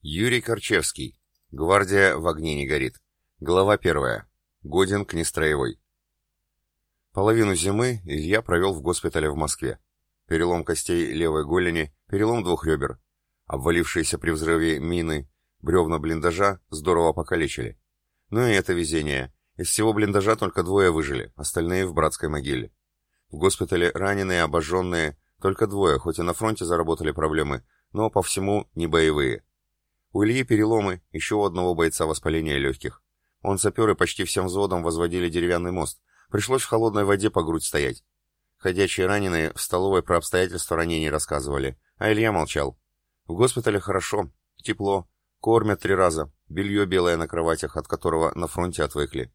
Юрий Корчевский. Гвардия в огне не горит. Глава первая. Годен к нестроевой. Половину зимы Илья провел в госпитале в Москве. Перелом костей левой голени, перелом двух ребер. Обвалившиеся при взрыве мины, бревна блиндажа здорово покалечили. Ну и это везение. Из всего блиндажа только двое выжили, остальные в братской могиле. В госпитале раненые, обожженные, только двое, хоть и на фронте заработали проблемы, но по всему не боевые. У Ильи переломы, еще у одного бойца воспаление легких. Он саперы почти всем взводом возводили деревянный мост. Пришлось в холодной воде по грудь стоять. Ходячие раненые в столовой про обстоятельства ранений рассказывали, а Илья молчал. В госпитале хорошо, тепло, кормят три раза, белье белое на кроватях, от которого на фронте отвыкли.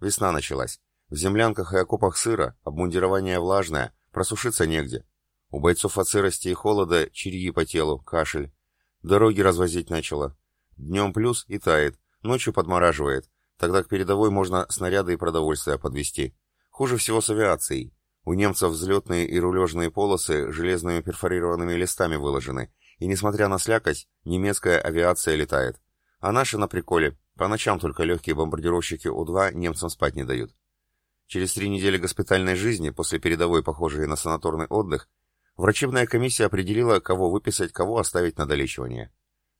Весна началась. В землянках и окопах сыро, обмундирование влажное, просушиться негде. У бойцов от сырости и холода черьи по телу, кашель. Дороги развозить начало. Днем плюс и тает, ночью подмораживает. Тогда к передовой можно снаряды и продовольствие подвести. Хуже всего с авиацией. У немцев взлетные и рулежные полосы железными перфорированными листами выложены. И несмотря на слякоть, немецкая авиация летает. А наши на приколе. По ночам только легкие бомбардировщики У-2 немцам спать не дают. Через три недели госпитальной жизни, после передовой, похожей на санаторный отдых, Врачебная комиссия определила, кого выписать, кого оставить на долечивание.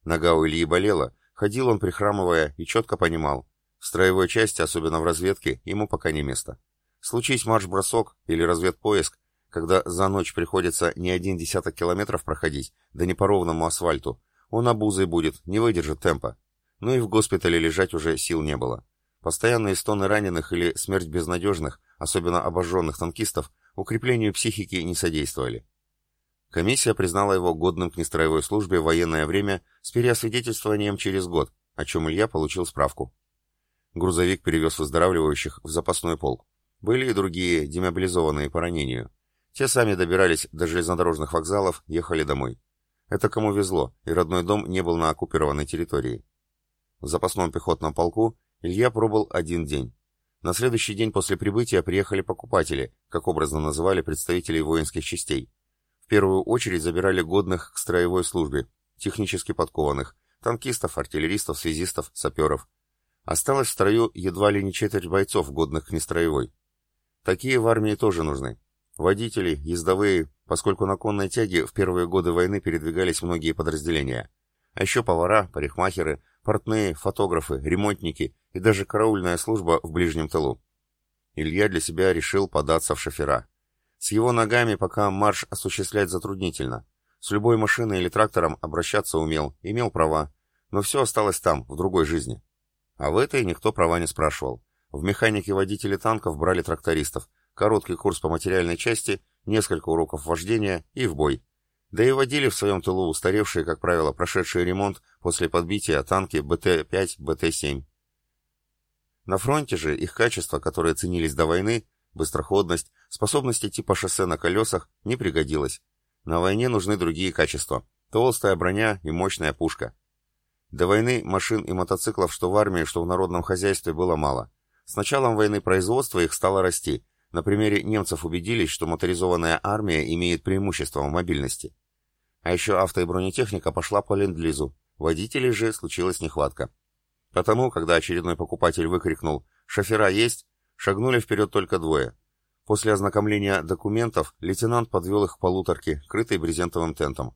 Нога у Ильи болела, ходил он прихрамывая и четко понимал. В строевой части, особенно в разведке, ему пока не место. Случись марш-бросок или разведпоиск, когда за ночь приходится не один десяток километров проходить, да не по ровному асфальту, он обузой будет, не выдержит темпа. Ну и в госпитале лежать уже сил не было. Постоянные стоны раненых или смерть безнадежных, особенно обожженных танкистов, укреплению психики не содействовали. Комиссия признала его годным к нестроевой службе в военное время с переосвидетельствованием через год, о чем Илья получил справку. Грузовик перевез выздоравливающих в запасной полк. Были и другие, демобилизованные по ранению. Те сами добирались до железнодорожных вокзалов, ехали домой. Это кому везло, и родной дом не был на оккупированной территории. В запасном пехотном полку Илья пробыл один день. На следующий день после прибытия приехали покупатели, как образно называли представителей воинских частей. В первую очередь забирали годных к строевой службе, технически подкованных, танкистов, артиллеристов, связистов, саперов. Осталось в строю едва ли не четверть бойцов, годных к нестроевой. Такие в армии тоже нужны. Водители, ездовые, поскольку на конной тяге в первые годы войны передвигались многие подразделения. А еще повара, парикмахеры, портные, фотографы, ремонтники и даже караульная служба в ближнем тылу. Илья для себя решил податься в шофера. С его ногами пока марш осуществлять затруднительно. С любой машиной или трактором обращаться умел, имел права, но все осталось там, в другой жизни. А в этой никто права не спрашивал. В механике водители танков брали трактористов, короткий курс по материальной части, несколько уроков вождения и в бой. Да и водили в своем тылу устаревшие, как правило, прошедшие ремонт после подбития танки БТ-5, БТ-7. На фронте же их качества, которые ценились до войны, Быстроходность, способности типа шоссе на колесах не пригодилась. На войне нужны другие качества. Толстая броня и мощная пушка. До войны машин и мотоциклов что в армии, что в народном хозяйстве было мало. С началом войны производство их стало расти. На примере немцев убедились, что моторизованная армия имеет преимущество в мобильности. А еще авто и бронетехника пошла по ленд-лизу. Водителей же случилась нехватка. Потому, когда очередной покупатель выкрикнул «Шофера есть?», Шагнули вперед только двое. После ознакомления документов лейтенант подвел их к полуторке, крытой брезентовым тентом.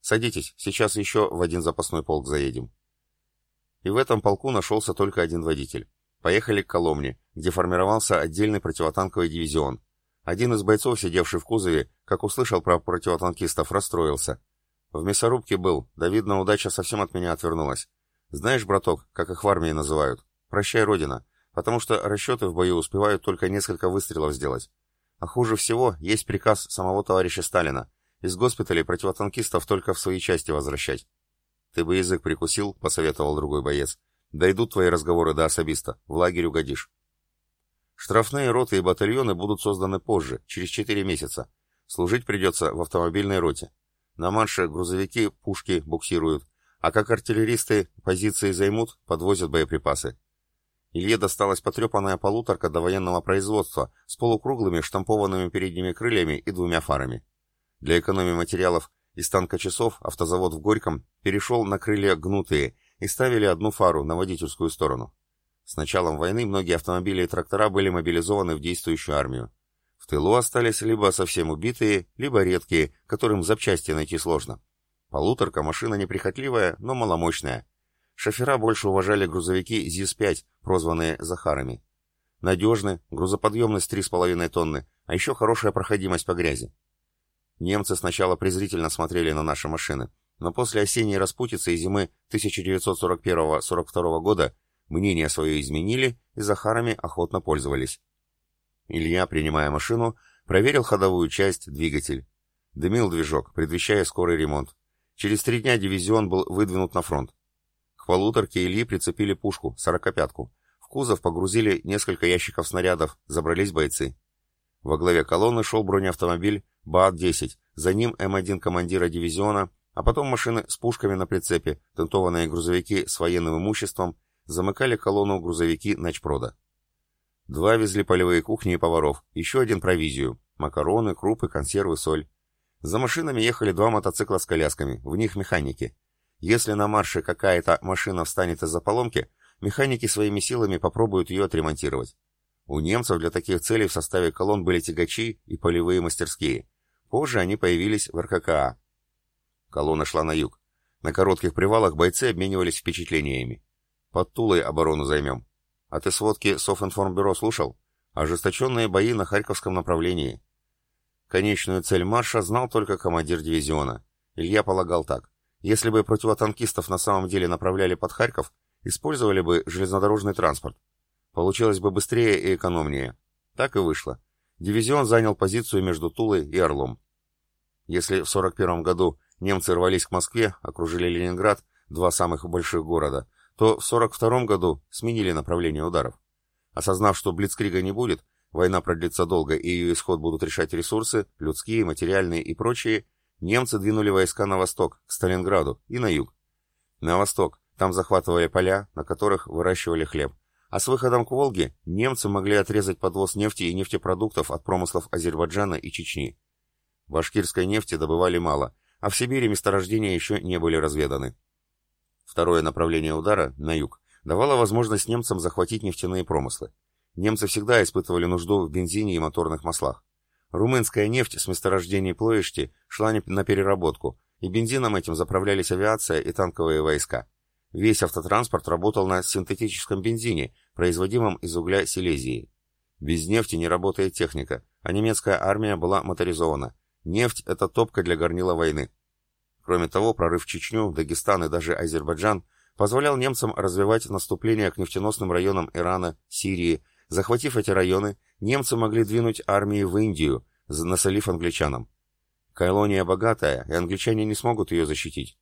«Садитесь, сейчас еще в один запасной полк заедем». И в этом полку нашелся только один водитель. Поехали к Коломне, где формировался отдельный противотанковый дивизион. Один из бойцов, сидевший в кузове, как услышал про противотанкистов, расстроился. В мясорубке был, да видно, удача совсем от меня отвернулась. Знаешь, браток, как их в армии называют? Прощай, Родина потому что расчеты в бою успевают только несколько выстрелов сделать. А хуже всего есть приказ самого товарища Сталина из госпиталей противотанкистов только в свои части возвращать. «Ты бы язык прикусил», — посоветовал другой боец. «Дойдут твои разговоры до особиста, в лагерь угодишь». Штрафные роты и батальоны будут созданы позже, через 4 месяца. Служить придется в автомобильной роте. На марше грузовики, пушки буксируют, а как артиллеристы позиции займут, подвозят боеприпасы. Илье досталась потрепанная полуторка до военного производства с полукруглыми штампованными передними крыльями и двумя фарами. Для экономии материалов Из танка часов автозавод в Горьком перешел на крылья гнутые и ставили одну фару на водительскую сторону. С началом войны многие автомобили и трактора были мобилизованы в действующую армию. В тылу остались либо совсем убитые, либо редкие, которым запчасти найти сложно. Полуторка машина неприхотливая, но маломощная. Шофера больше уважали грузовики ЗИС-5, прозванные Захарами. Надежны, грузоподъемность 3,5 тонны, а еще хорошая проходимость по грязи. Немцы сначала презрительно смотрели на наши машины, но после осенней распутицы и зимы 1941-42 года мнение свое изменили и Захарами охотно пользовались. Илья, принимая машину, проверил ходовую часть, двигатель. Дымил движок, предвещая скорый ремонт. Через три дня дивизион был выдвинут на фронт. К полуторке Ильи прицепили пушку, сорокопятку. В кузов погрузили несколько ящиков снарядов, забрались бойцы. Во главе колонны шел бронеавтомобиль БААТ-10, за ним М1 командира дивизиона, а потом машины с пушками на прицепе, тентованные грузовики с военным имуществом, замыкали колонну грузовики Начпрода. Два везли полевые кухни и поваров, еще один провизию, макароны, крупы, консервы, соль. За машинами ехали два мотоцикла с колясками, в них механики. Если на марше какая-то машина встанет из-за поломки, механики своими силами попробуют ее отремонтировать. У немцев для таких целей в составе колонн были тягачи и полевые мастерские. Позже они появились в РККА. Колонна шла на юг. На коротких привалах бойцы обменивались впечатлениями. Под Тулой оборону займем. А ты сводки Софинформбюро слушал? Ожесточенные бои на Харьковском направлении. Конечную цель марша знал только командир дивизиона. Илья полагал так. Если бы противотанкистов на самом деле направляли под Харьков, использовали бы железнодорожный транспорт. Получилось бы быстрее и экономнее. Так и вышло. Дивизион занял позицию между Тулой и Орлом. Если в 41 году немцы рвались к Москве, окружили Ленинград, два самых больших города, то в 42 году сменили направление ударов. Осознав, что Блицкрига не будет, война продлится долго и ее исход будут решать ресурсы, людские, материальные и прочие, немцы двинули войска на восток, к Сталинграду и на юг. На восток, там захватывали поля, на которых выращивали хлеб. А с выходом к Волге немцы могли отрезать подвоз нефти и нефтепродуктов от промыслов Азербайджана и Чечни. Башкирской нефти добывали мало, а в Сибири месторождения еще не были разведаны. Второе направление удара, на юг, давало возможность немцам захватить нефтяные промыслы. Немцы всегда испытывали нужду в бензине и моторных маслах. Румынская нефть с месторождений Плоешти шла на переработку, и бензином этим заправлялись авиация и танковые войска. Весь автотранспорт работал на синтетическом бензине, производимом из угля Силезии. Без нефти не работает техника, а немецкая армия была моторизована. Нефть – это топка для горнила войны. Кроме того, прорыв Чечню, Дагестан и даже Азербайджан позволял немцам развивать наступление к нефтеносным районам Ирана, Сирии. Захватив эти районы, немцы могли двинуть армии в Индию, насолив англичанам. Колония богатая, и англичане не смогут ее защитить.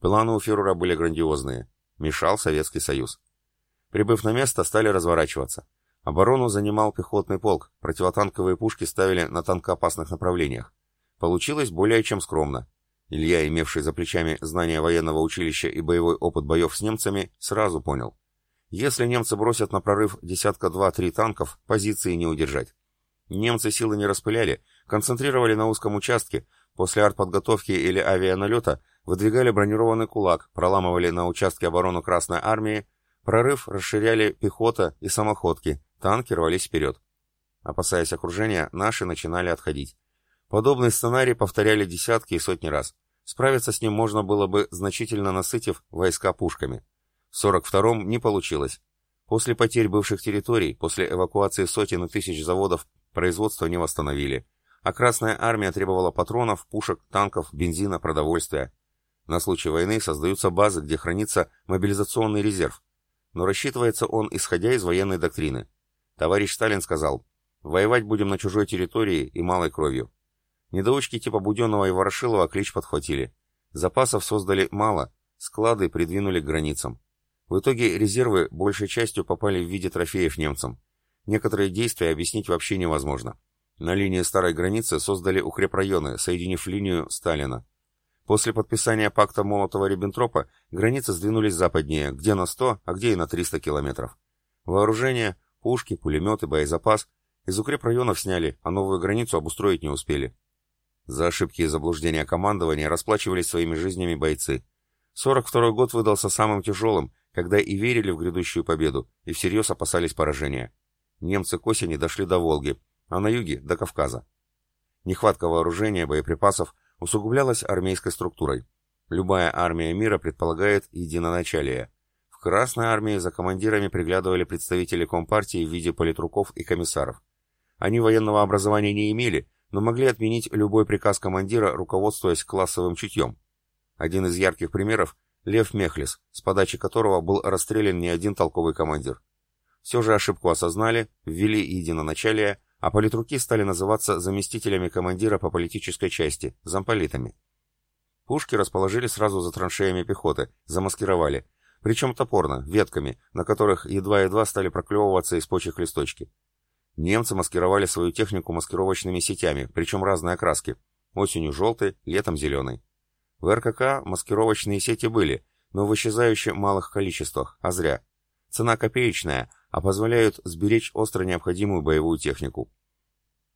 Планы у фюрера были грандиозные. Мешал Советский Союз. Прибыв на место, стали разворачиваться. Оборону занимал пехотный полк, противотанковые пушки ставили на танкоопасных направлениях. Получилось более чем скромно. Илья, имевший за плечами знания военного училища и боевой опыт боев с немцами, сразу понял. Если немцы бросят на прорыв десятка два-три танков, позиции не удержать. Немцы силы не распыляли, концентрировали на узком участке, после артподготовки или авианалета выдвигали бронированный кулак, проламывали на участке оборону Красной Армии, прорыв расширяли пехота и самоходки, танки рвались вперед. Опасаясь окружения, наши начинали отходить. Подобный сценарий повторяли десятки и сотни раз. Справиться с ним можно было бы, значительно насытив войска пушками. В 42-м не получилось. После потерь бывших территорий, после эвакуации сотен и тысяч заводов, производство не восстановили. А Красная Армия требовала патронов, пушек, танков, бензина, продовольствия. На случай войны создаются базы, где хранится мобилизационный резерв. Но рассчитывается он, исходя из военной доктрины. Товарищ Сталин сказал, воевать будем на чужой территории и малой кровью. Недоучки типа Буденного и Ворошилова клич подхватили. Запасов создали мало, склады придвинули к границам. В итоге резервы большей частью попали в виде трофеев немцам. Некоторые действия объяснить вообще невозможно. На линии старой границы создали укрепрайоны, соединив линию Сталина. После подписания пакта Молотова-Риббентропа границы сдвинулись западнее, где на 100, а где и на 300 километров. Вооружение, пушки, пулеметы, боезапас из укрепрайонов сняли, а новую границу обустроить не успели. За ошибки и заблуждения командования расплачивались своими жизнями бойцы. 42-й год выдался самым тяжелым, когда и верили в грядущую победу, и всерьез опасались поражения. Немцы к осени дошли до Волги, а на юге – до Кавказа. Нехватка вооружения, боеприпасов усугублялась армейской структурой. Любая армия мира предполагает единоначалие. В Красной армии за командирами приглядывали представители Компартии в виде политруков и комиссаров. Они военного образования не имели, но могли отменить любой приказ командира, руководствуясь классовым чутьем. Один из ярких примеров – Лев Мехлис, с подачи которого был расстрелян не один толковый командир. Все же ошибку осознали, ввели единоначалие, а политруки стали называться заместителями командира по политической части, замполитами. Пушки расположили сразу за траншеями пехоты, замаскировали, причем топорно, ветками, на которых едва-едва стали проклевываться из почек листочки. Немцы маскировали свою технику маскировочными сетями, причем разной окраски, осенью желтой, летом зеленой. В РКК маскировочные сети были, но в исчезающе малых количествах, а зря. Цена копеечная, а позволяют сберечь остро необходимую боевую технику.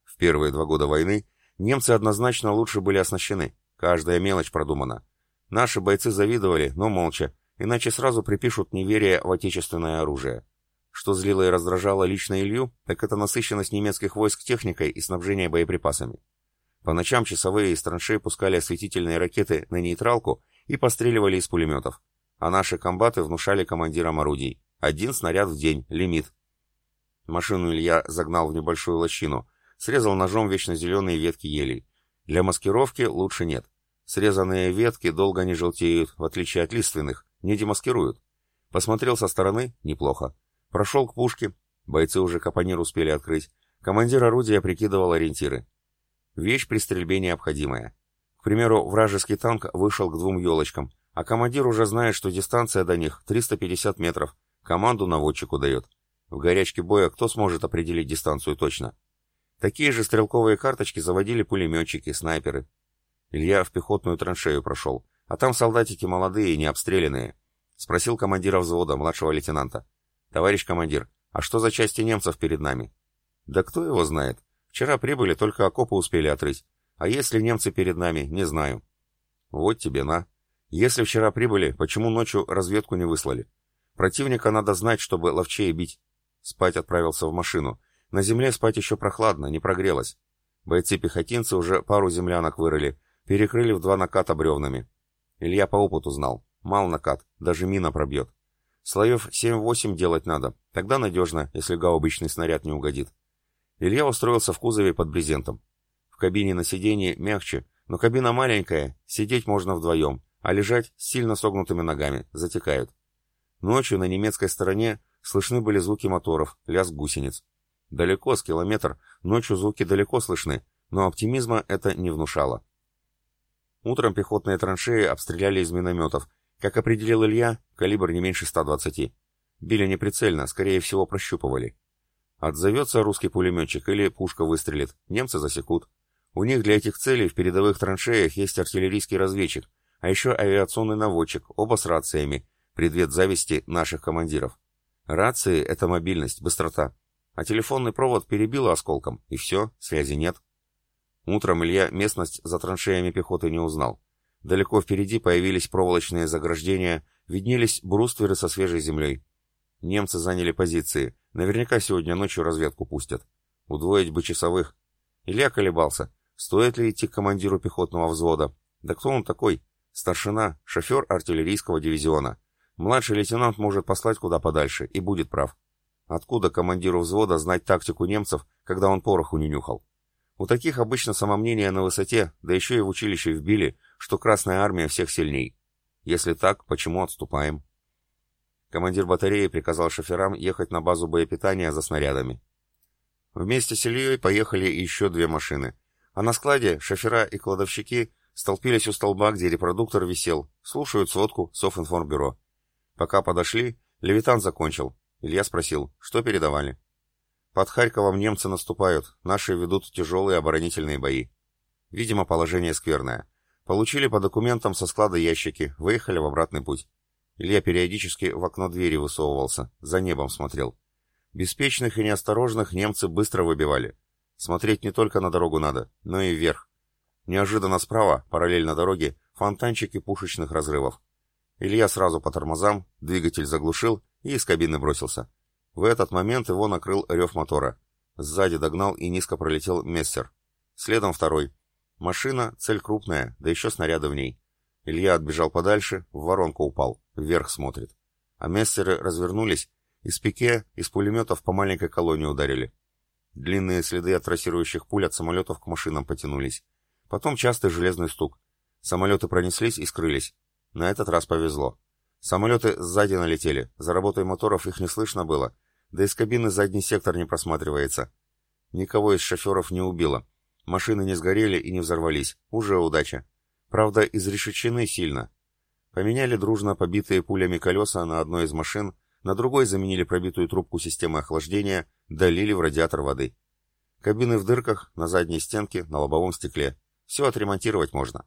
В первые два года войны немцы однозначно лучше были оснащены, каждая мелочь продумана. Наши бойцы завидовали, но молча, иначе сразу припишут неверие в отечественное оружие. Что злило и раздражало лично Илью, так это насыщенность немецких войск техникой и снабжение боеприпасами. По ночам часовые из траншей пускали осветительные ракеты на нейтралку и постреливали из пулеметов, а наши комбаты внушали командирам орудий. Один снаряд в день, лимит. Машину Илья загнал в небольшую лощину, срезал ножом вечно зеленые ветки елей. Для маскировки лучше нет. Срезанные ветки долго не желтеют, в отличие от лиственных, не демаскируют. Посмотрел со стороны – неплохо. Прошел к пушке, бойцы уже капонир успели открыть. Командир орудия прикидывал ориентиры. Вещь при стрельбе необходимая. К примеру, вражеский танк вышел к двум елочкам, а командир уже знает, что дистанция до них 350 метров, Команду наводчику дает. В горячке боя кто сможет определить дистанцию точно? Такие же стрелковые карточки заводили пулеметчики, снайперы. Илья в пехотную траншею прошел, а там солдатики молодые, не обстрелянные. Спросил командира взвода, младшего лейтенанта. «Товарищ командир, а что за части немцев перед нами?» «Да кто его знает. Вчера прибыли, только окопы успели отрыть. А если немцы перед нами, не знаю». «Вот тебе на. Если вчера прибыли, почему ночью разведку не выслали? Противника надо знать, чтобы ловчее бить. Спать отправился в машину. На земле спать еще прохладно, не прогрелось. Бойцы-пехотинцы уже пару землянок вырыли, перекрыли в два наката бревнами. Илья по опыту знал. Мал накат, даже мина пробьет. Слоев 7-8 делать надо, тогда надежно, если гаубичный снаряд не угодит. Илья устроился в кузове под брезентом. В кабине на сиденье мягче, но кабина маленькая, сидеть можно вдвоем, а лежать с сильно согнутыми ногами, затекают. Ночью на немецкой стороне слышны были звуки моторов, лязг гусениц. Далеко, с километр, ночью звуки далеко слышны, но оптимизма это не внушало. Утром пехотные траншеи обстреляли из минометов. Как определил Илья, калибр не меньше 120. Били неприцельно, скорее всего прощупывали. Отзовется русский пулеметчик или пушка выстрелит, немцы засекут. У них для этих целей в передовых траншеях есть артиллерийский разведчик, а еще авиационный наводчик, оба с рациями, предвет зависти наших командиров. Рации — это мобильность, быстрота. А телефонный провод перебило осколком, и все, связи нет. Утром Илья местность за траншеями пехоты не узнал. Далеко впереди появились проволочные заграждения, виднелись брустверы со свежей землей. Немцы заняли позиции. Наверняка сегодня ночью разведку пустят. Удвоить бы часовых. Илья колебался. Стоит ли идти к командиру пехотного взвода? Да кто он такой? Старшина, шофер артиллерийского дивизиона. Младший лейтенант может послать куда подальше и будет прав. Откуда командиру взвода знать тактику немцев, когда он пороху не нюхал? У таких обычно самомнение на высоте, да еще и в училище вбили, что Красная Армия всех сильней. Если так, почему отступаем? Командир батареи приказал шоферам ехать на базу боепитания за снарядами. Вместе с Ильей поехали еще две машины. А на складе шофера и кладовщики столпились у столба, где репродуктор висел, слушают сводку Софинформбюро. Пока подошли, Левитан закончил. Илья спросил, что передавали. Под Харьковом немцы наступают, наши ведут тяжелые оборонительные бои. Видимо, положение скверное. Получили по документам со склада ящики, выехали в обратный путь. Илья периодически в окно двери высовывался, за небом смотрел. Беспечных и неосторожных немцы быстро выбивали. Смотреть не только на дорогу надо, но и вверх. Неожиданно справа, параллельно дороге, фонтанчики пушечных разрывов. Илья сразу по тормозам, двигатель заглушил и из кабины бросился. В этот момент его накрыл рев мотора. Сзади догнал и низко пролетел Мессер. Следом второй. Машина, цель крупная, да еще снаряды в ней. Илья отбежал подальше, в воронку упал, вверх смотрит. А Мессеры развернулись, из пике, из пулеметов по маленькой колонии ударили. Длинные следы от трассирующих пуль от самолетов к машинам потянулись. Потом частый железный стук. Самолеты пронеслись и скрылись. На этот раз повезло. Самолеты сзади налетели, за работой моторов их не слышно было, да из кабины задний сектор не просматривается. Никого из шоферов не убило. Машины не сгорели и не взорвались. Уже удача. Правда, изрешечены сильно. Поменяли дружно побитые пулями колеса на одной из машин, на другой заменили пробитую трубку системы охлаждения, долили в радиатор воды. Кабины в дырках, на задней стенке, на лобовом стекле. Все отремонтировать можно.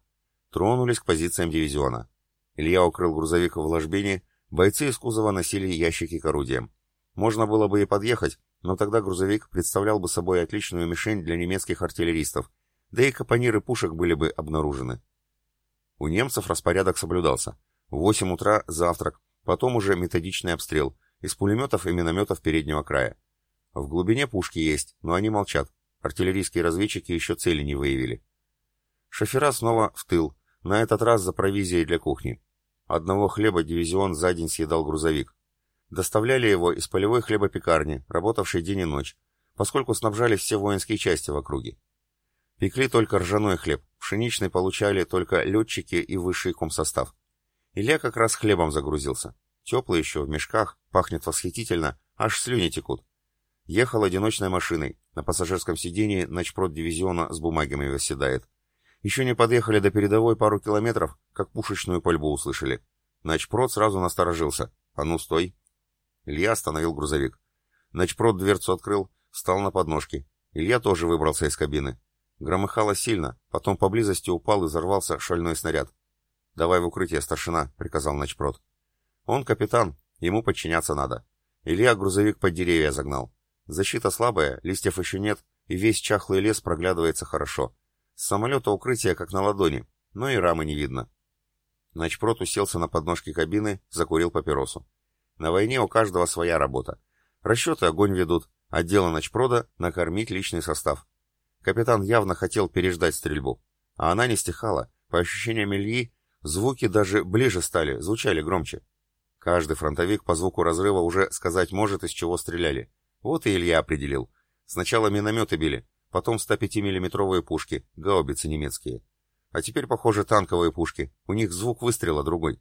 Тронулись к позициям дивизиона. Илья укрыл грузовик в ложбине, бойцы из кузова носили ящики к орудиям. Можно было бы и подъехать, но тогда грузовик представлял бы собой отличную мишень для немецких артиллеристов, да и капониры пушек были бы обнаружены. У немцев распорядок соблюдался. В 8 утра завтрак, потом уже методичный обстрел, из пулеметов и минометов переднего края. В глубине пушки есть, но они молчат. Артиллерийские разведчики еще цели не выявили. Шофера снова в тыл, на этот раз за провизией для кухни. Одного хлеба дивизион за день съедал грузовик. Доставляли его из полевой хлебопекарни, работавшей день и ночь, поскольку снабжали все воинские части в округе. Пекли только ржаной хлеб, пшеничный получали только летчики и высший комсостав. Илья как раз хлебом загрузился. Теплый еще, в мешках, пахнет восхитительно, аж слюни текут. Ехал одиночной машиной, на пассажирском сидении начпрод дивизиона с бумагами восседает. Еще не подъехали до передовой пару километров, как пушечную пальбу услышали. Начпрод сразу насторожился. «А ну, стой!» Илья остановил грузовик. Начпрод дверцу открыл, встал на подножки. Илья тоже выбрался из кабины. Громыхало сильно, потом поблизости упал и взорвался шальной снаряд. «Давай в укрытие, старшина», — приказал Начпрод. «Он капитан, ему подчиняться надо». Илья грузовик под деревья загнал. Защита слабая, листьев еще нет, и весь чахлый лес проглядывается хорошо. С самолета укрытие как на ладони, но и рамы не видно. Начпрот уселся на подножке кабины, закурил папиросу. На войне у каждого своя работа. Расчеты огонь ведут, а дело начпрода — накормить личный состав. Капитан явно хотел переждать стрельбу. А она не стихала. По ощущениям Ильи, звуки даже ближе стали, звучали громче. Каждый фронтовик по звуку разрыва уже сказать может, из чего стреляли. Вот и Илья определил. Сначала минометы били, потом 105 миллиметровые пушки, гаубицы немецкие. А теперь, похоже, танковые пушки. У них звук выстрела другой.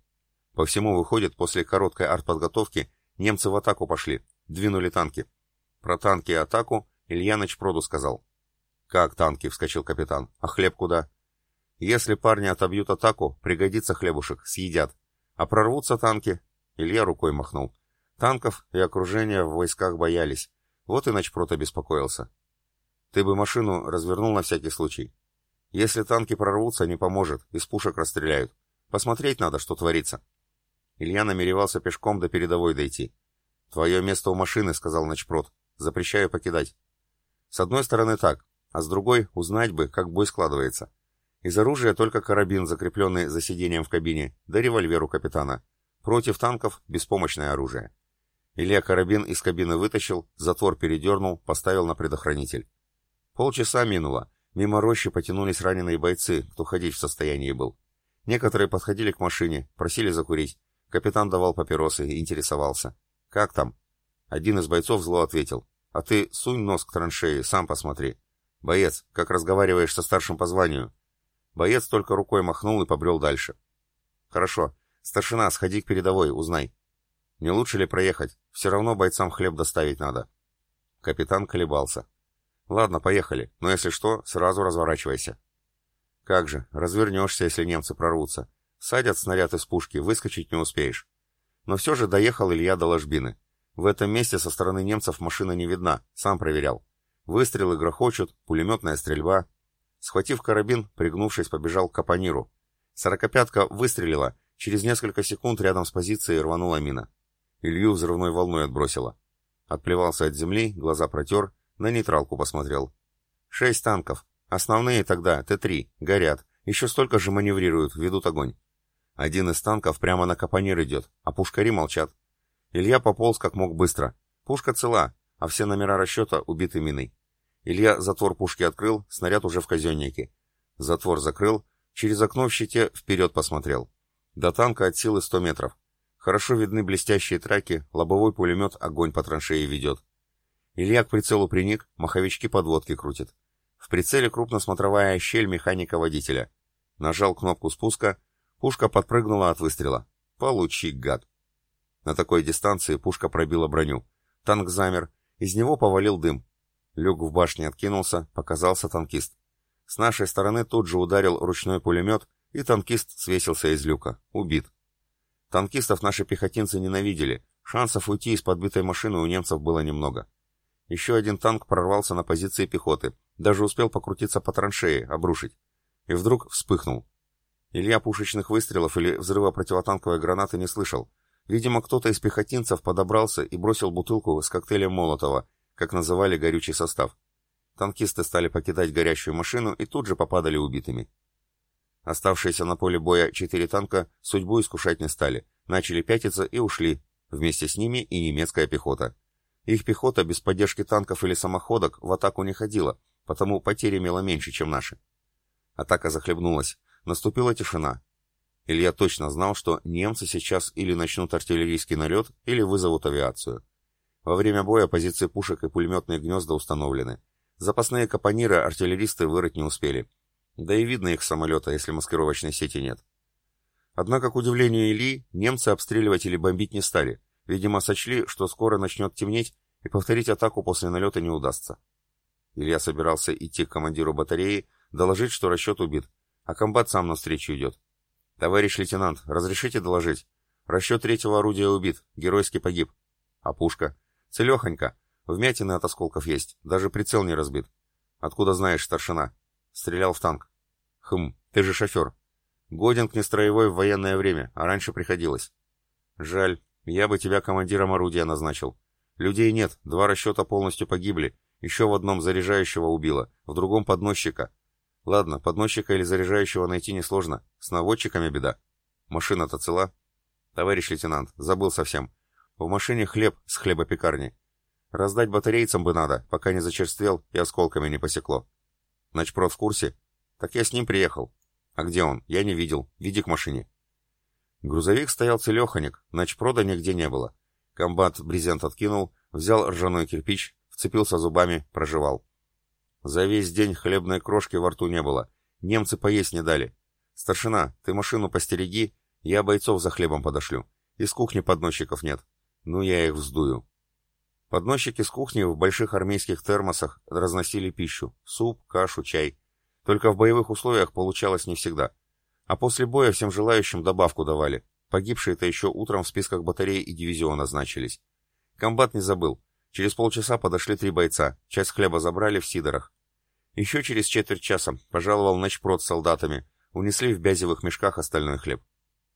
По всему выходит, после короткой артподготовки немцы в атаку пошли, двинули танки. Про танки и атаку Ильяныч Проду сказал. «Как танки?» — вскочил капитан. «А хлеб куда?» «Если парни отобьют атаку, пригодится хлебушек, съедят. А прорвутся танки...» Илья рукой махнул. Танков и окружения в войсках боялись. Вот и начпрот обеспокоился. «Ты бы машину развернул на всякий случай. Если танки прорвутся, не поможет, из пушек расстреляют. Посмотреть надо, что творится». Илья намеревался пешком до передовой дойти. «Твое место у машины», — сказал начпрот. «Запрещаю покидать». С одной стороны так, а с другой узнать бы, как бой складывается. Из оружия только карабин, закрепленный за сиденьем в кабине, да револьвер у капитана. Против танков беспомощное оружие. Илья карабин из кабины вытащил, затвор передернул, поставил на предохранитель. Полчаса минуло. Мимо рощи потянулись раненые бойцы, кто ходить в состоянии был. Некоторые подходили к машине, просили закурить. Капитан давал папиросы и интересовался. «Как там?» Один из бойцов зло ответил. «А ты сунь нос к траншеи, сам посмотри. «Боец, как разговариваешь со старшим по званию?» Боец только рукой махнул и побрел дальше. «Хорошо. Старшина, сходи к передовой, узнай. Не лучше ли проехать? Все равно бойцам хлеб доставить надо». Капитан колебался. «Ладно, поехали, но если что, сразу разворачивайся». «Как же, развернешься, если немцы прорвутся. Садят снаряд из пушки, выскочить не успеешь». Но все же доехал Илья до ложбины. В этом месте со стороны немцев машина не видна, сам проверял. Выстрелы грохочут, пулеметная стрельба. Схватив карабин, пригнувшись, побежал к капониру. Сорокопятка выстрелила. Через несколько секунд рядом с позицией рванула мина. Илью взрывной волной отбросила. Отплевался от земли, глаза протер, на нейтралку посмотрел. Шесть танков. Основные тогда, Т-3, горят, еще столько же маневрируют, ведут огонь. Один из танков прямо на капонир идет, а пушкари молчат. Илья пополз как мог быстро. Пушка цела, а все номера расчета убиты миной. Илья затвор пушки открыл, снаряд уже в казеннике. Затвор закрыл, через окно в щите вперед посмотрел. До танка от силы 100 метров. Хорошо видны блестящие траки, лобовой пулемет огонь по траншеи ведет. Илья к прицелу приник, маховички подводки крутит. В прицеле крупносмотровая щель механика-водителя. Нажал кнопку спуска, пушка подпрыгнула от выстрела. Получи, гад. На такой дистанции пушка пробила броню. Танк замер, из него повалил дым. Люк в башне откинулся, показался танкист. С нашей стороны тут же ударил ручной пулемет, и танкист свесился из люка. Убит. Танкистов наши пехотинцы ненавидели. Шансов уйти из подбитой машины у немцев было немного. Еще один танк прорвался на позиции пехоты, даже успел покрутиться по траншее, обрушить. И вдруг вспыхнул. Илья пушечных выстрелов или взрыва противотанковой гранаты не слышал. Видимо, кто-то из пехотинцев подобрался и бросил бутылку с коктейлем Молотова, как называли горючий состав. Танкисты стали покидать горящую машину и тут же попадали убитыми. Оставшиеся на поле боя четыре танка судьбу искушать не стали, начали пятиться и ушли, вместе с ними и немецкая пехота. Их пехота без поддержки танков или самоходок в атаку не ходила, потому потери имела меньше, чем наши. Атака захлебнулась, наступила тишина. Илья точно знал, что немцы сейчас или начнут артиллерийский налет, или вызовут авиацию. Во время боя позиции пушек и пулеметные гнезда установлены. Запасные капониры артиллеристы вырыть не успели. Да и видно их с самолета, если маскировочной сети нет. Однако, к удивлению Ильи, немцы обстреливать или бомбить не стали. Видимо, сочли, что скоро начнет темнеть, и повторить атаку после налета не удастся. Илья собирался идти к командиру батареи, доложить, что расчет убит, а комбат сам навстречу идет. «Товарищ лейтенант, разрешите доложить? Расчет третьего орудия убит, геройски погиб. А пушка? Целехонька. Вмятины от осколков есть, даже прицел не разбит. Откуда знаешь, старшина?» Стрелял в танк. Хм, ты же шофер. Годен к нестроевой в военное время, а раньше приходилось. Жаль, я бы тебя командиром орудия назначил. Людей нет, два расчета полностью погибли. Еще в одном заряжающего убило, в другом подносчика. Ладно, подносчика или заряжающего найти несложно. С наводчиками беда. Машина-то цела? Товарищ лейтенант, забыл совсем. В машине хлеб с хлебопекарни. Раздать батарейцам бы надо, пока не зачерствел и осколками не посекло. Начпрод в курсе? Так я с ним приехал. А где он? Я не видел. Веди к машине. Грузовик стоял целеханик, начпрода нигде не было. Комбат брезент откинул, взял ржаной кирпич, вцепился зубами, проживал. За весь день хлебной крошки во рту не было. Немцы поесть не дали. Старшина, ты машину постереги, я бойцов за хлебом подошлю. Из кухни подносчиков нет. Ну, я их вздую. Подносчики с кухни в больших армейских термосах разносили пищу, суп, кашу, чай. Только в боевых условиях получалось не всегда. А после боя всем желающим добавку давали. Погибшие-то еще утром в списках батареи и дивизиона значились. Комбат не забыл. Через полчаса подошли три бойца, часть хлеба забрали в сидорах. Еще через четверть часа пожаловал начпрод с солдатами, унесли в бязевых мешках остальной хлеб.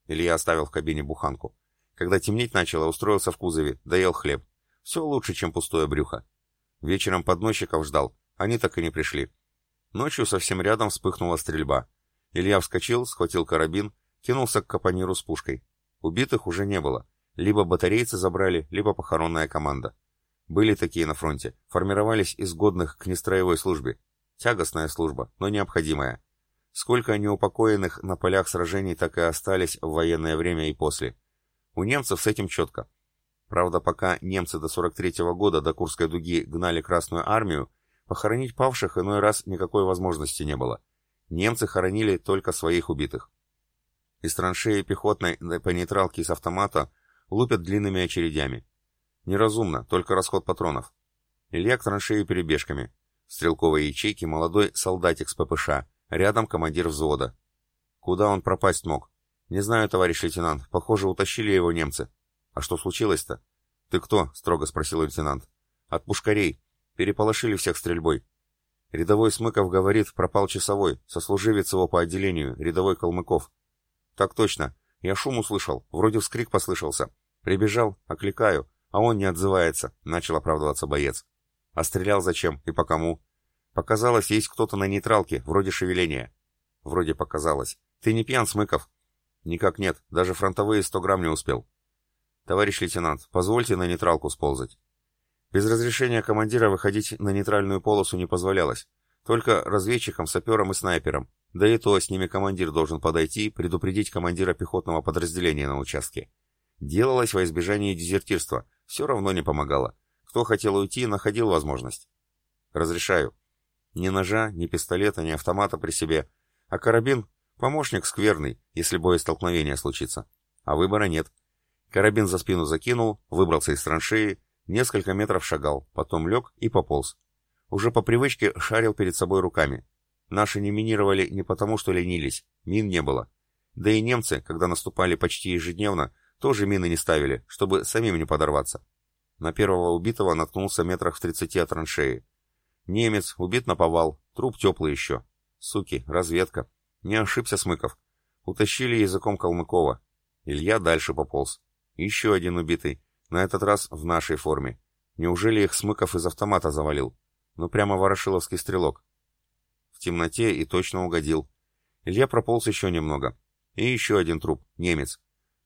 Илья оставил в кабине буханку. Когда темнеть начало, устроился в кузове, доел хлеб. Все лучше, чем пустое брюхо. Вечером подносчиков ждал, они так и не пришли. Ночью совсем рядом вспыхнула стрельба. Илья вскочил, схватил карабин, кинулся к капониру с пушкой. Убитых уже не было. Либо батарейцы забрали, либо похоронная команда. Были такие на фронте, формировались из годных к нестроевой службе. Тягостная служба, но необходимая. Сколько неупокоенных на полях сражений так и остались в военное время и после. У немцев с этим четко. Правда, пока немцы до 43-го года до Курской дуги гнали Красную армию, похоронить павших иной раз никакой возможности не было. Немцы хоронили только своих убитых. Из траншеи пехотной по нейтралке из автомата лупят длинными очередями. Неразумно, только расход патронов. Илья к траншеи перебежками. В стрелковой ячейке молодой солдатик с ППШ, рядом командир взвода. Куда он пропасть мог? Не знаю, товарищ лейтенант, похоже, утащили его немцы. «А что случилось-то?» «Ты кто?» — строго спросил лейтенант. «От пушкарей. Переполошили всех стрельбой». Рядовой Смыков говорит, пропал часовой, сослуживец его по отделению, рядовой Калмыков. «Так точно. Я шум услышал, вроде вскрик послышался. Прибежал, окликаю, а он не отзывается», — начал оправдываться боец. «А стрелял зачем и по кому?» Показалось, есть кто-то на нейтралке, вроде шевеления. Вроде показалось. Ты не пьян, Смыков? Никак нет, даже фронтовые сто грамм не успел. Товарищ лейтенант, позвольте на нейтралку сползать. Без разрешения командира выходить на нейтральную полосу не позволялось. Только разведчикам, саперам и снайперам. Да и то с ними командир должен подойти, предупредить командира пехотного подразделения на участке. Делалось во избежание дезертирства. Все равно не помогало. Кто хотел уйти, находил возможность. Разрешаю. Ни ножа, ни пистолета, ни автомата при себе. А карабин — помощник скверный, если боестолкновение случится. А выбора нет. Карабин за спину закинул, выбрался из траншеи, несколько метров шагал, потом лег и пополз. Уже по привычке шарил перед собой руками. Наши не минировали не потому, что ленились, мин не было. Да и немцы, когда наступали почти ежедневно, тоже мины не ставили, чтобы самим не подорваться. На первого убитого наткнулся метрах в тридцати от траншеи. Немец, убит на повал, труп теплый еще. Суки, разведка. Не ошибся Смыков. Утащили языком Калмыкова. Илья дальше пополз. Еще один убитый. На этот раз в нашей форме. Неужели их Смыков из автомата завалил? Ну прямо ворошиловский стрелок. В темноте и точно угодил. Илья прополз еще немного. И еще один труп, немец.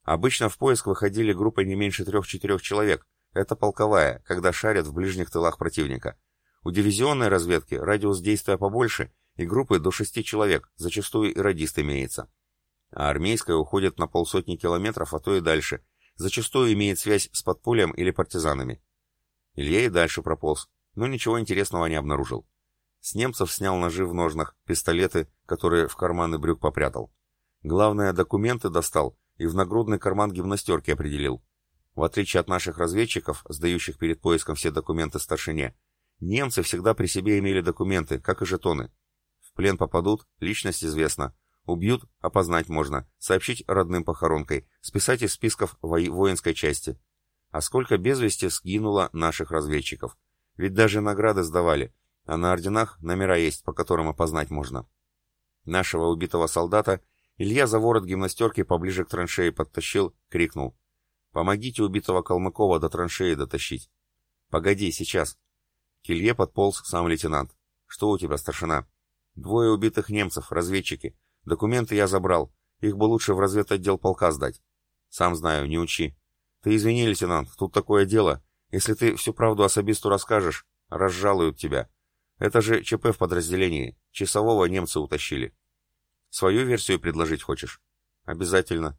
Обычно в поиск выходили группой не меньше трех-четырех человек. Это полковая, когда шарят в ближних тылах противника. У дивизионной разведки радиус действия побольше, и группы до шести человек, зачастую и радист имеется. А армейская уходит на полсотни километров, а то и дальше. Зачастую имеет связь с подпольем или партизанами. Илья и дальше прополз, но ничего интересного не обнаружил. С немцев снял ножи в ножнах, пистолеты, которые в карманы брюк попрятал. Главное, документы достал и в нагрудный карман гимнастерки определил. В отличие от наших разведчиков, сдающих перед поиском все документы старшине, Немцы всегда при себе имели документы, как и жетоны. В плен попадут, личность известна. Убьют, опознать можно, сообщить родным похоронкой, списать из списков во воинской части. А сколько без вести сгинуло наших разведчиков. Ведь даже награды сдавали, а на орденах номера есть, по которым опознать можно. Нашего убитого солдата Илья за ворот гимнастерки поближе к траншее подтащил, крикнул. «Помогите убитого Калмыкова до траншеи дотащить». «Погоди, сейчас», к Илье подполз сам лейтенант. «Что у тебя, старшина?» «Двое убитых немцев, разведчики. Документы я забрал. Их бы лучше в разведотдел полка сдать». «Сам знаю, не учи». «Ты извини, лейтенант, тут такое дело. Если ты всю правду особисту расскажешь, разжалуют тебя. Это же ЧП в подразделении. Часового немцы утащили». «Свою версию предложить хочешь?» «Обязательно».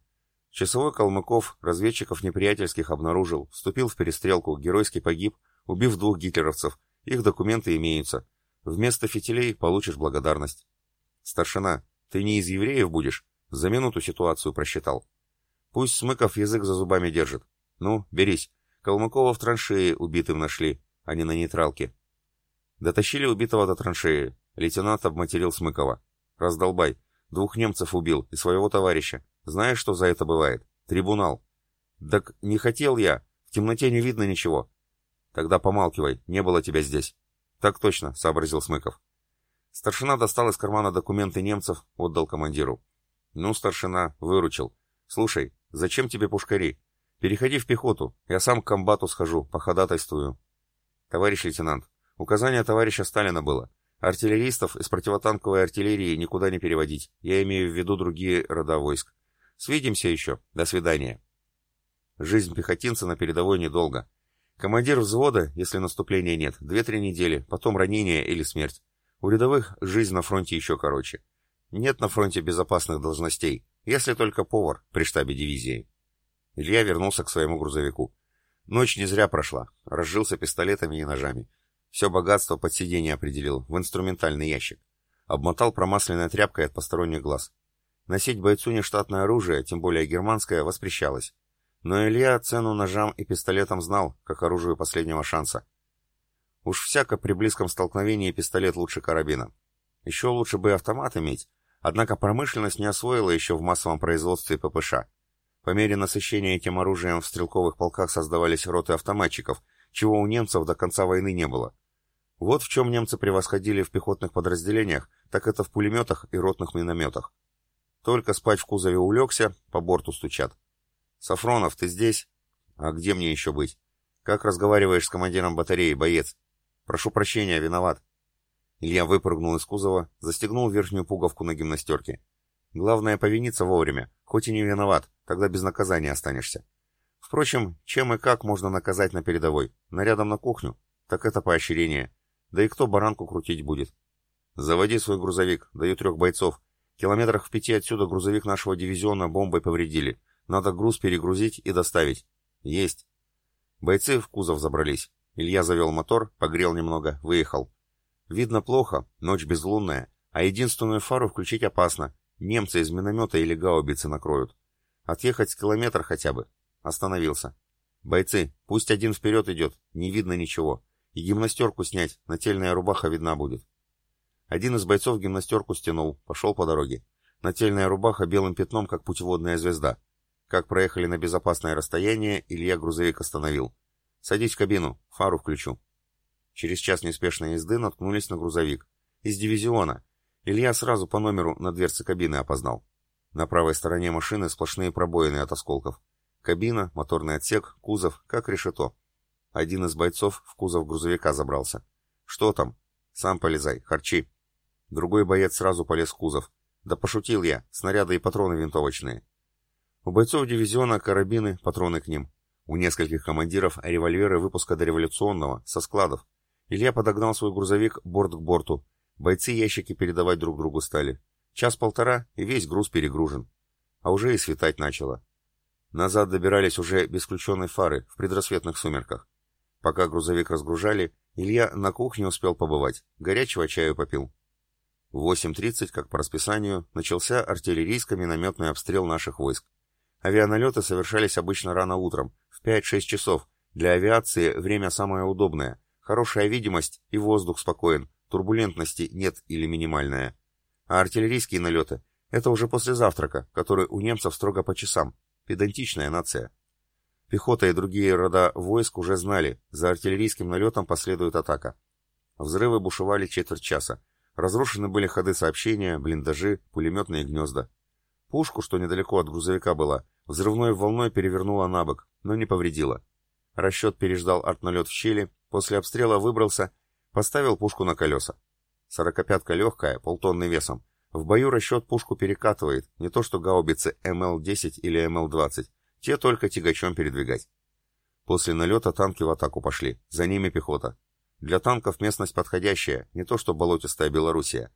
Часовой Калмыков разведчиков неприятельских обнаружил, вступил в перестрелку, геройски погиб, убив двух гитлеровцев, их документы имеются. Вместо фитилей получишь благодарность. Старшина, ты не из евреев будешь? За минуту ситуацию просчитал. Пусть Смыков язык за зубами держит. Ну, берись. Калмыкова в траншее убитым нашли, а не на нейтралке. Дотащили убитого до траншеи. Лейтенант обматерил Смыкова. Раздолбай. Двух немцев убил и своего товарища. Знаешь, что за это бывает? Трибунал. Так не хотел я. В темноте не видно ничего. Тогда помалкивай, не было тебя здесь. Так точно, сообразил Смыков. Старшина достал из кармана документы немцев, отдал командиру. Ну, старшина, выручил. Слушай, зачем тебе пушкари? Переходи в пехоту, я сам к комбату схожу, походатайствую. Товарищ лейтенант, указание товарища Сталина было. Артиллеристов из противотанковой артиллерии никуда не переводить. Я имею в виду другие рода войск. Свидимся еще. До свидания. Жизнь пехотинца на передовой недолго. Командир взвода, если наступления нет, две-три недели, потом ранение или смерть. У рядовых жизнь на фронте еще короче. Нет на фронте безопасных должностей, если только повар при штабе дивизии. Илья вернулся к своему грузовику. Ночь не зря прошла, разжился пистолетами и ножами. Все богатство под сиденье определил, в инструментальный ящик. Обмотал промасленной тряпкой от посторонних глаз. Носить бойцу нештатное оружие, тем более германское, воспрещалось. Но Илья цену ножам и пистолетам знал, как оружию последнего шанса. Уж всяко при близком столкновении пистолет лучше карабина. Еще лучше бы автомат иметь, однако промышленность не освоила еще в массовом производстве ППШ. По мере насыщения этим оружием в стрелковых полках создавались роты автоматчиков, чего у немцев до конца войны не было. Вот в чем немцы превосходили в пехотных подразделениях, так это в пулеметах и ротных минометах. Только спать в кузове улегся, по борту стучат. «Сафронов, ты здесь?» «А где мне еще быть?» «Как разговариваешь с командиром батареи, боец?» «Прошу прощения, виноват». Илья выпрыгнул из кузова, застегнул верхнюю пуговку на гимнастерке. Главное повиниться вовремя, хоть и не виноват, тогда без наказания останешься. Впрочем, чем и как можно наказать на передовой? Нарядом на кухню? Так это поощрение. Да и кто баранку крутить будет? Заводи свой грузовик, даю трех бойцов. Километрах в пяти отсюда грузовик нашего дивизиона бомбой повредили. Надо груз перегрузить и доставить. Есть. Бойцы в кузов забрались. Илья завел мотор, погрел немного, выехал. Видно плохо, ночь безлунная, а единственную фару включить опасно. Немцы из миномета или гаубицы накроют. Отъехать с километра хотя бы. Остановился. Бойцы, пусть один вперед идет, не видно ничего. И гимнастерку снять, нательная рубаха видна будет. Один из бойцов гимнастерку стянул, пошел по дороге. Нательная рубаха белым пятном, как путеводная звезда. Как проехали на безопасное расстояние, Илья грузовик остановил. «Садись в кабину, фару включу». Через час неспешной езды наткнулись на грузовик. Из дивизиона. Илья сразу по номеру на дверце кабины опознал. На правой стороне машины сплошные пробоины от осколков. Кабина, моторный отсек, кузов, как решето. Один из бойцов в кузов грузовика забрался. «Что там?» «Сам полезай, харчи». Другой боец сразу полез в кузов. «Да пошутил я, снаряды и патроны винтовочные». У бойцов дивизиона карабины, патроны к ним. У нескольких командиров револьверы выпуска дореволюционного, со складов. Илья подогнал свой грузовик борт к борту. Бойцы ящики передавать друг другу стали. Час-полтора, и весь груз перегружен. А уже и светать начало. Назад добирались уже без включенной фары, в предрассветных сумерках. Пока грузовик разгружали, Илья на кухне успел побывать, горячего чаю попил. В 8.30, как по расписанию, начался артиллерийско-минометный обстрел наших войск. Авианалеты совершались обычно рано утром, в 5-6 часов. Для авиации время самое удобное. Хорошая видимость и воздух спокоен, турбулентности нет или минимальная. А артиллерийские налеты — это уже после завтрака, который у немцев строго по часам. Педантичная нация. Пехота и другие рода войск уже знали, за артиллерийским налетом последует атака. Взрывы бушевали четверть часа. Разрушены были ходы сообщения, блиндажи, пулеметные гнезда. Пушку, что недалеко от грузовика была, Взрывной волной перевернула на бок, но не повредила. Расчет переждал артналет в щели, после обстрела выбрался, поставил пушку на колеса. Сорокопятка легкая, полтонны весом. В бою расчет пушку перекатывает, не то что гаубицы МЛ-10 или МЛ-20, те только тягачом передвигать. После налета танки в атаку пошли, за ними пехота. Для танков местность подходящая, не то что болотистая Белоруссия.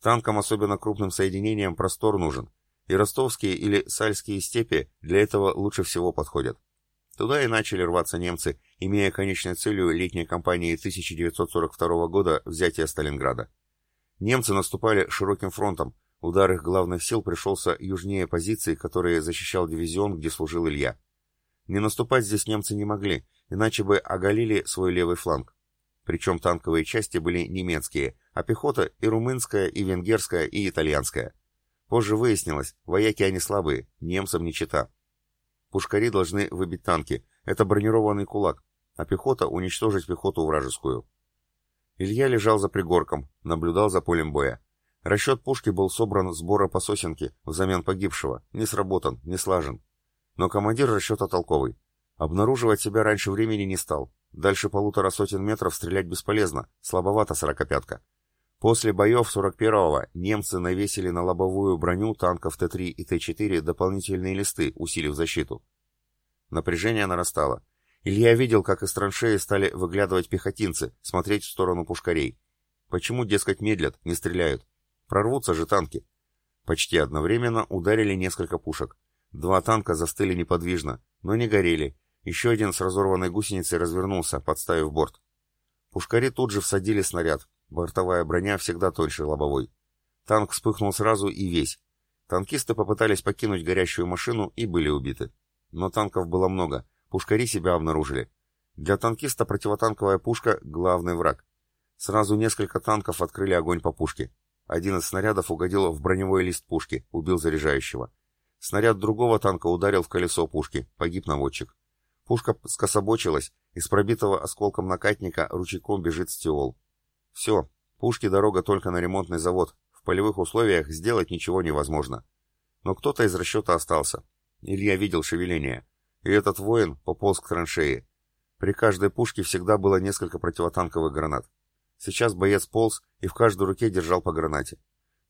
Танкам, особенно крупным соединениям, простор нужен, и ростовские или сальские степи для этого лучше всего подходят. Туда и начали рваться немцы, имея конечной целью летней кампании 1942 года взятия Сталинграда. Немцы наступали широким фронтом, удар их главных сил пришелся южнее позиций, которые защищал дивизион, где служил Илья. Не наступать здесь немцы не могли, иначе бы оголили свой левый фланг. Причем танковые части были немецкие, а пехота и румынская, и венгерская, и итальянская. Позже выяснилось, вояки они слабые, немцам не чита. Пушкари должны выбить танки, это бронированный кулак, а пехота уничтожить пехоту вражескую. Илья лежал за пригорком, наблюдал за полем боя. Расчет пушки был собран сбора по сосенке взамен погибшего, не сработан, не слажен. Но командир расчета толковый. Обнаруживать себя раньше времени не стал. Дальше полутора сотен метров стрелять бесполезно, слабовато сорокопятка. После боев 41-го немцы навесили на лобовую броню танков Т-3 и Т-4 дополнительные листы, усилив защиту. Напряжение нарастало. Илья видел, как из траншеи стали выглядывать пехотинцы, смотреть в сторону пушкарей. Почему, дескать, медлят, не стреляют? Прорвутся же танки. Почти одновременно ударили несколько пушек. Два танка застыли неподвижно, но не горели. Еще один с разорванной гусеницей развернулся, подставив борт. Пушкари тут же всадили снаряд, Бортовая броня всегда тоньше лобовой. Танк вспыхнул сразу и весь. Танкисты попытались покинуть горящую машину и были убиты. Но танков было много, пушкари себя обнаружили. Для танкиста противотанковая пушка — главный враг. Сразу несколько танков открыли огонь по пушке. Один из снарядов угодил в броневой лист пушки, убил заряжающего. Снаряд другого танка ударил в колесо пушки, погиб наводчик. Пушка скособочилась, из пробитого осколком накатника ручейком бежит стеол. Все, пушки дорога только на ремонтный завод. В полевых условиях сделать ничего невозможно. Но кто-то из расчета остался. Илья видел шевеление. И этот воин пополз к траншеи. При каждой пушке всегда было несколько противотанковых гранат. Сейчас боец полз и в каждой руке держал по гранате.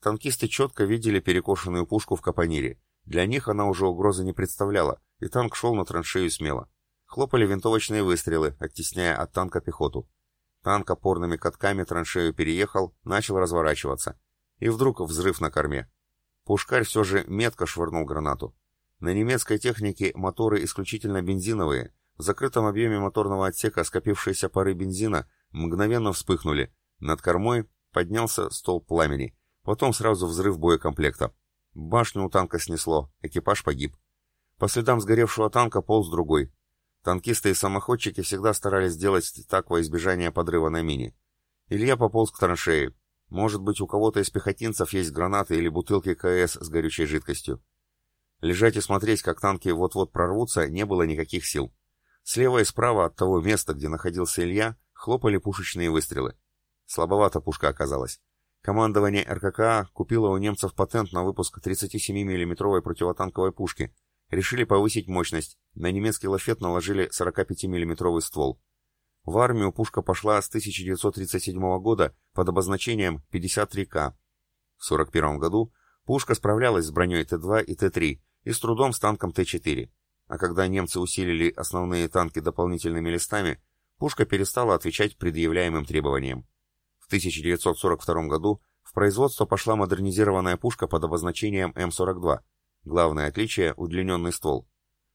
Танкисты четко видели перекошенную пушку в капонире. Для них она уже угрозы не представляла, и танк шел на траншею смело. Хлопали винтовочные выстрелы, оттесняя от танка пехоту. Танк опорными катками траншею переехал, начал разворачиваться. И вдруг взрыв на корме. Пушкарь все же метко швырнул гранату. На немецкой технике моторы исключительно бензиновые. В закрытом объеме моторного отсека скопившиеся пары бензина мгновенно вспыхнули. Над кормой поднялся столб пламени. Потом сразу взрыв боекомплекта. Башню у танка снесло, экипаж погиб. По следам сгоревшего танка полз другой. Танкисты и самоходчики всегда старались сделать так во избежание подрыва на мине. Илья пополз к траншеи. Может быть, у кого-то из пехотинцев есть гранаты или бутылки КС с горючей жидкостью. Лежать и смотреть, как танки вот-вот прорвутся, не было никаких сил. Слева и справа от того места, где находился Илья, хлопали пушечные выстрелы. Слабовато пушка оказалась. Командование РККА купило у немцев патент на выпуск 37 миллиметровой противотанковой пушки, решили повысить мощность, на немецкий лафет наложили 45 миллиметровый ствол. В армию пушка пошла с 1937 года под обозначением 53К. В 1941 году пушка справлялась с броней Т-2 и Т-3 и с трудом с танком Т-4. А когда немцы усилили основные танки дополнительными листами, пушка перестала отвечать предъявляемым требованиям. В 1942 году в производство пошла модернизированная пушка под обозначением М-42, Главное отличие – удлиненный ствол.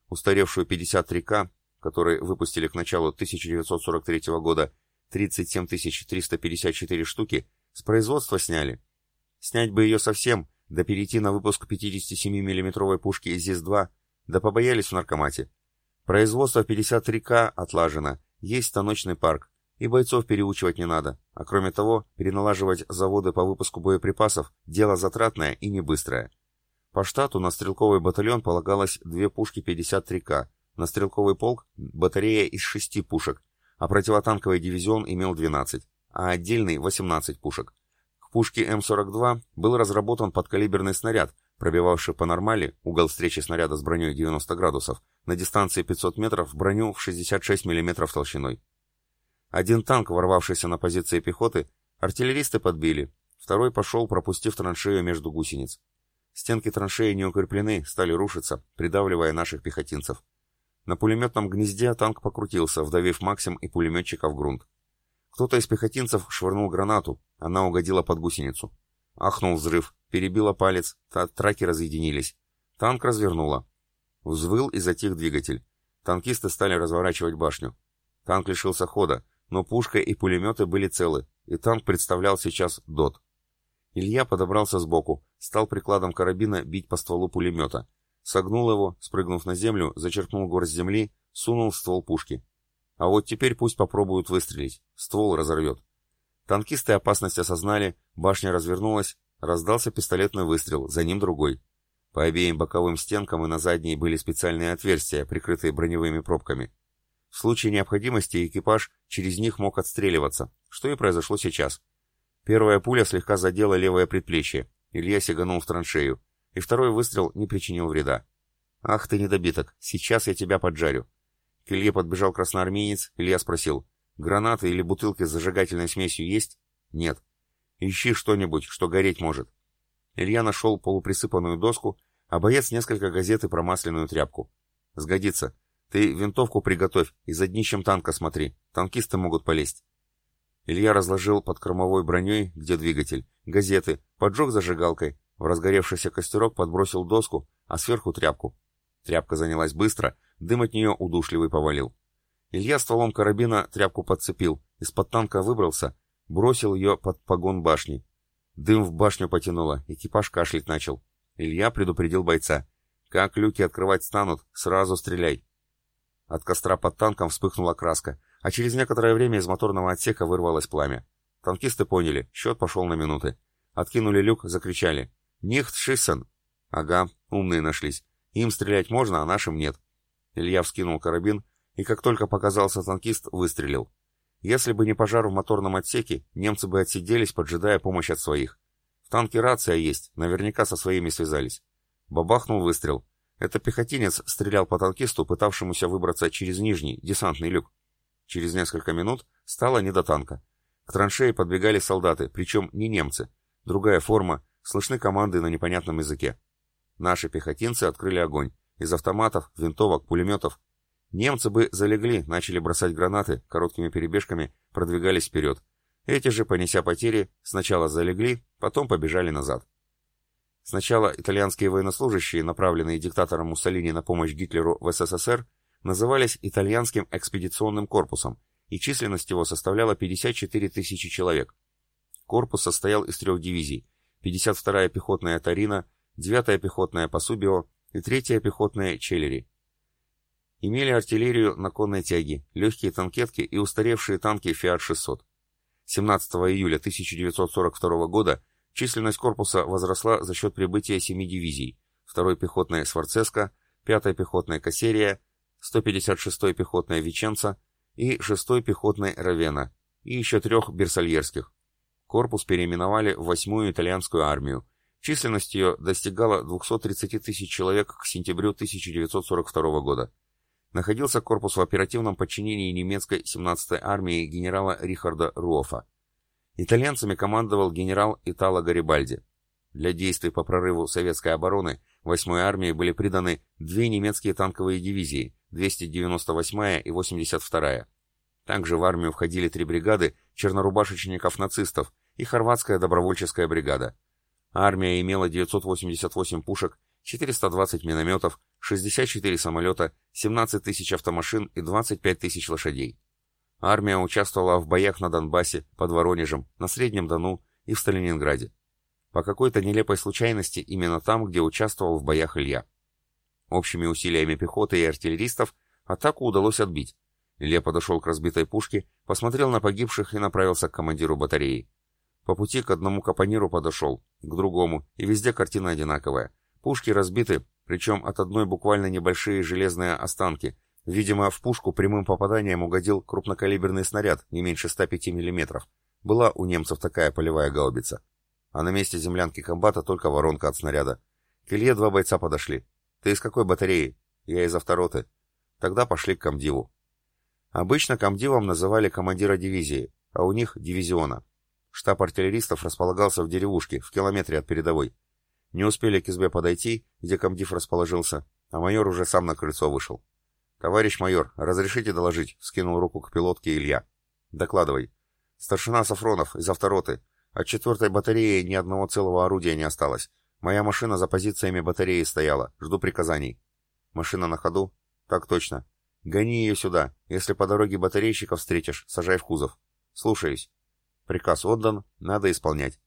Устаревшую 53К, который выпустили к началу 1943 года 37 354 штуки, с производства сняли. Снять бы ее совсем, да перейти на выпуск 57 миллиметровой пушки ЗИС-2, да побоялись в наркомате. Производство 53К отлажено, есть станочный парк, и бойцов переучивать не надо, а кроме того, переналаживать заводы по выпуску боеприпасов – дело затратное и не быстрое. По штату на стрелковый батальон полагалось две пушки 53К, на стрелковый полк – батарея из шести пушек, а противотанковый дивизион имел 12, а отдельный – 18 пушек. К пушке М-42 был разработан подкалиберный снаряд, пробивавший по нормали угол встречи снаряда с броней 90 градусов на дистанции 500 метров броню в 66 мм толщиной. Один танк, ворвавшийся на позиции пехоты, артиллеристы подбили, второй пошел, пропустив траншею между гусениц. Стенки траншеи не укреплены, стали рушиться, придавливая наших пехотинцев. На пулеметном гнезде танк покрутился, вдавив Максим и пулеметчика в грунт. Кто-то из пехотинцев швырнул гранату, она угодила под гусеницу. Ахнул взрыв, перебила палец, траки разъединились. Танк развернуло. Взвыл и затих двигатель. Танкисты стали разворачивать башню. Танк лишился хода, но пушка и пулеметы были целы, и танк представлял сейчас ДОТ. Илья подобрался сбоку, стал прикладом карабина бить по стволу пулемета. Согнул его, спрыгнув на землю, зачерпнул горсть земли, сунул в ствол пушки. А вот теперь пусть попробуют выстрелить. Ствол разорвет. Танкисты опасность осознали, башня развернулась, раздался пистолетный выстрел, за ним другой. По обеим боковым стенкам и на задней были специальные отверстия, прикрытые броневыми пробками. В случае необходимости экипаж через них мог отстреливаться, что и произошло сейчас. Первая пуля слегка задела левое предплечье. Илья сиганул в траншею. И второй выстрел не причинил вреда. «Ах ты недобиток, сейчас я тебя поджарю». К Илье подбежал красноармеец, Илья спросил. «Гранаты или бутылки с зажигательной смесью есть?» «Нет». «Ищи что-нибудь, что гореть может». Илья нашел полуприсыпанную доску, а боец несколько газет и промасленную тряпку. «Сгодится. Ты винтовку приготовь и за днищем танка смотри. Танкисты могут полезть». Илья разложил под кормовой броней, где двигатель, газеты, поджег зажигалкой, в разгоревшийся костерок подбросил доску, а сверху тряпку. Тряпка занялась быстро, дым от нее удушливый повалил. Илья стволом карабина тряпку подцепил, из-под танка выбрался, бросил ее под погон башни. Дым в башню потянуло, экипаж кашлять начал. Илья предупредил бойца. «Как люки открывать станут, сразу стреляй». От костра под танком вспыхнула краска а через некоторое время из моторного отсека вырвалось пламя. Танкисты поняли, счет пошел на минуты. Откинули люк, закричали. «Нихт шиссен!» «Ага, умные нашлись. Им стрелять можно, а нашим нет». Илья вскинул карабин, и как только показался танкист, выстрелил. Если бы не пожар в моторном отсеке, немцы бы отсиделись, поджидая помощь от своих. В танке рация есть, наверняка со своими связались. Бабахнул выстрел. Это пехотинец стрелял по танкисту, пытавшемуся выбраться через нижний, десантный люк. Через несколько минут стало не до танка. К траншеи подбегали солдаты, причем не немцы. Другая форма, слышны команды на непонятном языке. Наши пехотинцы открыли огонь. Из автоматов, винтовок, пулеметов. Немцы бы залегли, начали бросать гранаты, короткими перебежками продвигались вперед. Эти же, понеся потери, сначала залегли, потом побежали назад. Сначала итальянские военнослужащие, направленные диктатором Муссолини на помощь Гитлеру в СССР, назывались итальянским экспедиционным корпусом, и численность его составляла 54 тысячи человек. Корпус состоял из трех дивизий – 52-я пехотная Тарина, 9-я пехотная Пасубио и 3-я пехотная Челлери. Имели артиллерию на конной тяге, легкие танкетки и устаревшие танки Фиат-600. 17 июля 1942 года численность корпуса возросла за счет прибытия семи дивизий, 2-й пехотная Сварцеска, 5-я пехотная Кассерия, 156-й пехотная Веченца и 6-й пехотной Равена, и еще трех берсальерских. Корпус переименовали в 8-ю итальянскую армию. Численность ее достигала 230 тысяч человек к сентябрю 1942 года. Находился корпус в оперативном подчинении немецкой 17-й армии генерала Рихарда Руофа. Итальянцами командовал генерал Итало Гарибальди. Для действий по прорыву советской обороны 8-й армии были приданы две немецкие танковые дивизии, 298-я и 82-я. Также в армию входили три бригады чернорубашечников-нацистов и хорватская добровольческая бригада. Армия имела 988 пушек, 420 минометов, 64 самолета, 17 тысяч автомашин и 25 тысяч лошадей. Армия участвовала в боях на Донбассе, под Воронежем, на Среднем Дону и в Сталининграде. По какой-то нелепой случайности именно там, где участвовал в боях Илья. Общими усилиями пехоты и артиллеристов атаку удалось отбить. Илья подошел к разбитой пушке, посмотрел на погибших и направился к командиру батареи. По пути к одному капониру подошел, к другому, и везде картина одинаковая. Пушки разбиты, причем от одной буквально небольшие железные останки. Видимо, в пушку прямым попаданием угодил крупнокалиберный снаряд, не меньше 105 мм. Была у немцев такая полевая гаубица. А на месте землянки комбата только воронка от снаряда. К Илье два бойца подошли. «Ты из какой батареи?» «Я из автороты». Тогда пошли к комдиву. Обычно комдивом называли командира дивизии, а у них дивизиона. Штаб артиллеристов располагался в деревушке, в километре от передовой. Не успели к избе подойти, где комдив расположился, а майор уже сам на крыльцо вышел. «Товарищ майор, разрешите доложить?» — скинул руку к пилотке Илья. «Докладывай». «Старшина Сафронов, из автороты. От четвертой батареи ни одного целого орудия не осталось. Моя машина за позициями батареи стояла. Жду приказаний». «Машина на ходу?» «Так точно. Гони ее сюда. Если по дороге батарейщиков встретишь, сажай в кузов. Слушаюсь. Приказ отдан, надо исполнять.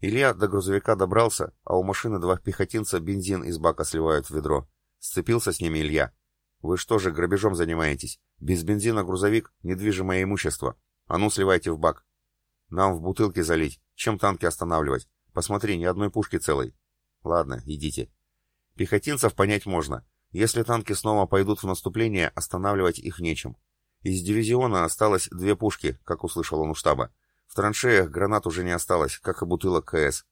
Илья до грузовика добрался, а у машины два пехотинца бензин из бака сливают в ведро. Сцепился с ними Илья. Вы что же грабежом занимаетесь? Без бензина грузовик — недвижимое имущество. А ну, сливайте в бак. Нам в бутылки залить. Чем танки останавливать? Посмотри, ни одной пушки целой. Ладно, идите. Пехотинцев понять можно. Если танки снова пойдут в наступление, останавливать их нечем. Из дивизиона осталось две пушки, как услышал он у штаба. В траншеях гранат уже не осталось, как и бутылок КС.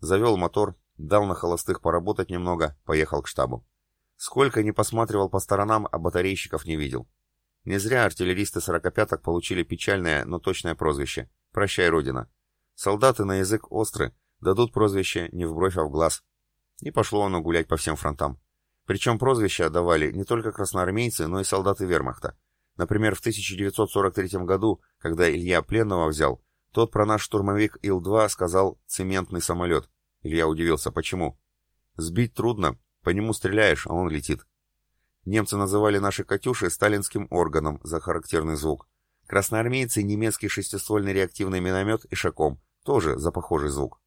Завел мотор, дал на холостых поработать немного, поехал к штабу. Сколько не посматривал по сторонам, а батарейщиков не видел. Не зря артиллеристы сорокопяток получили печальное, но точное прозвище «Прощай, Родина». Солдаты на язык остры, дадут прозвище не в бровь, а в глаз. И пошло оно гулять по всем фронтам. Причем прозвища давали не только красноармейцы, но и солдаты вермахта. Например, в 1943 году, когда Илья пленного взял, тот про наш штурмовик Ил-2 сказал «цементный самолет». Илья удивился, почему? Сбить трудно, по нему стреляешь, а он летит. Немцы называли наши «Катюши» сталинским органом за характерный звук. Красноармейцы — немецкий шестиствольный реактивный миномет и шаком, тоже за похожий звук.